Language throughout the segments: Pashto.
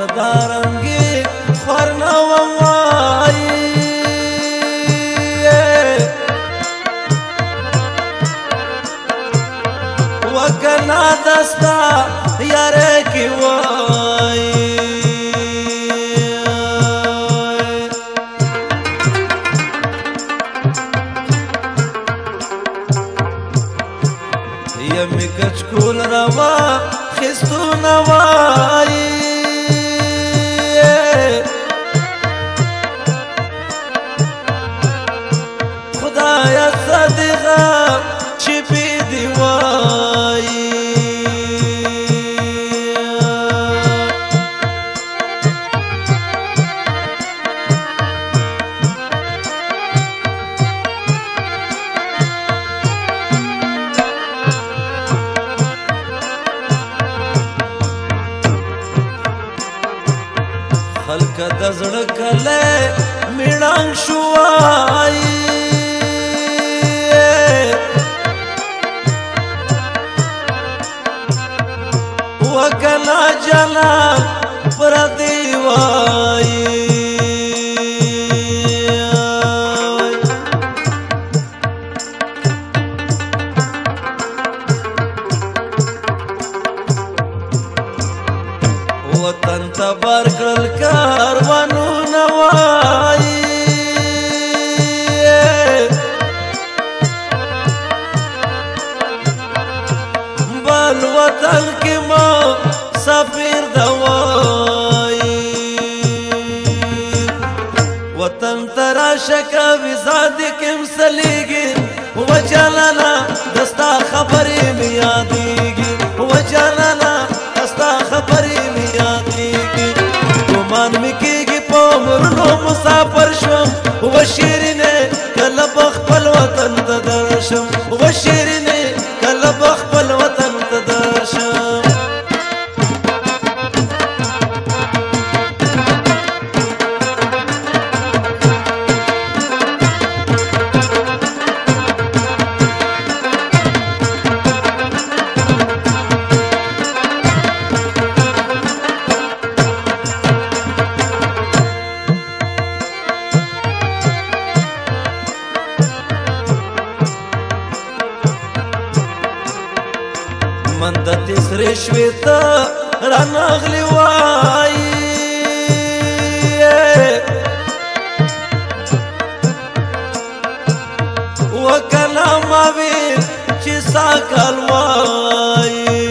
سردارنګي خور نو وای وکنا دستا یاره خلق د زړه کله میړان شوای وکلا جلا پر دیوان خپل وطن کې ما سفیر دوای وطن ترا شکا وزاد کم سلیږي وجلالا دستا خبرې میادېږي وجلالا دستا خبرې میادېږي ګمان مې تسرې شوي ته رانغلی وایي وکلام وی چې ساکل وایي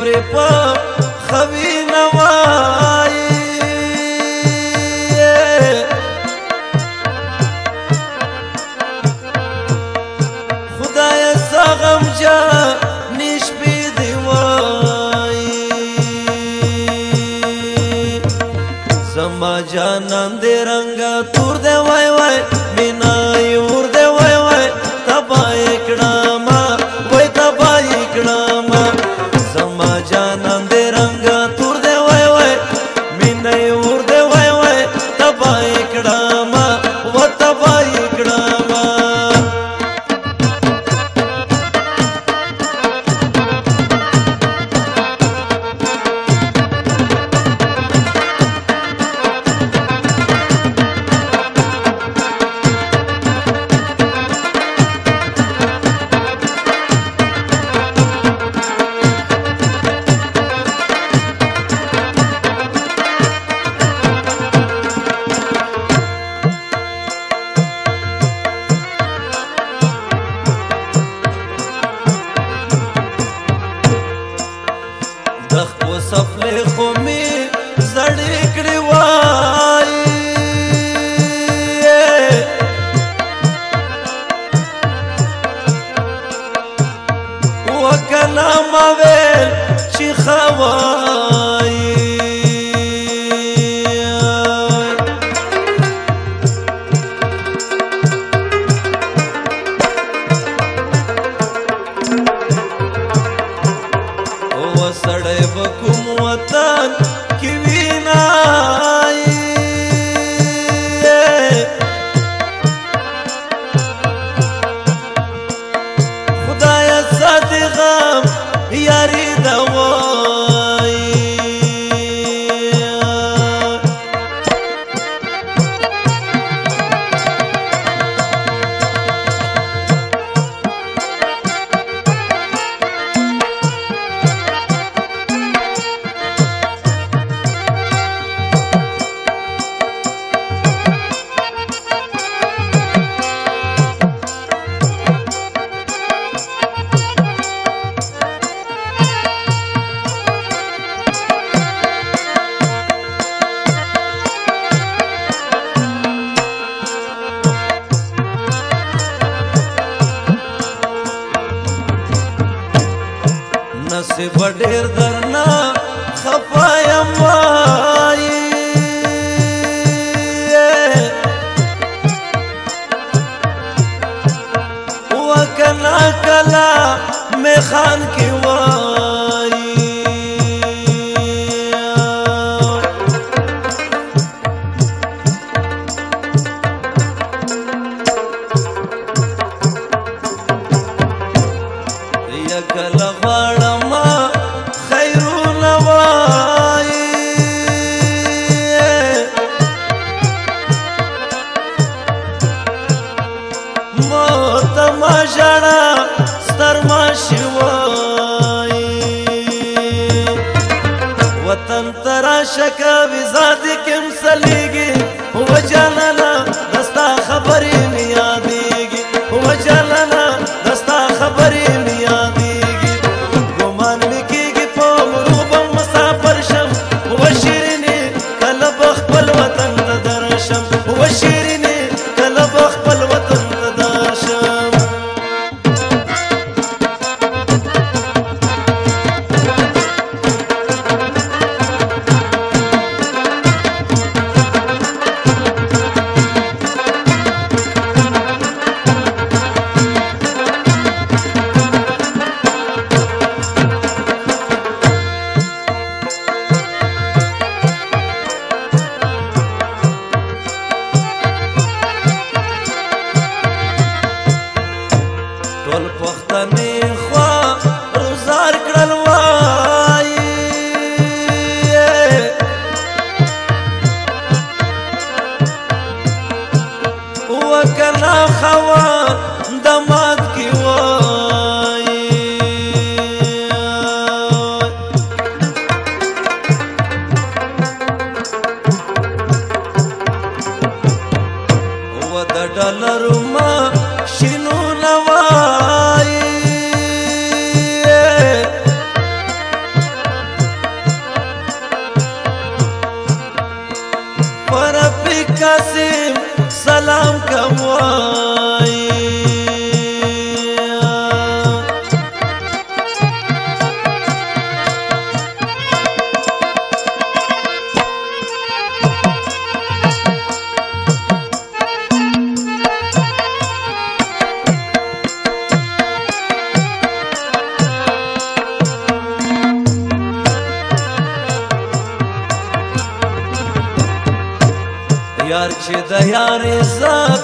پر په خوي نوای خدای سغم جا نش په دیوای زما جانان دې رنگا تو تخت و صفلې خو می زړې کړې وای یاري دا و से बढ़ेर करना खपाय कला में खान के شوای وطن ترا شكا بزادك کم سلیگی و قاسم سلام کوم چې د یارې زب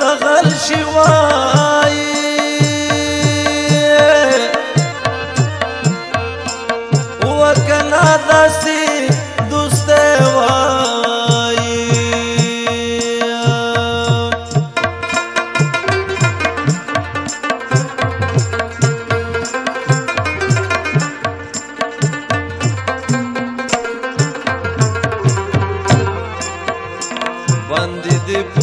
دغل شي وای وکنا داسې dedi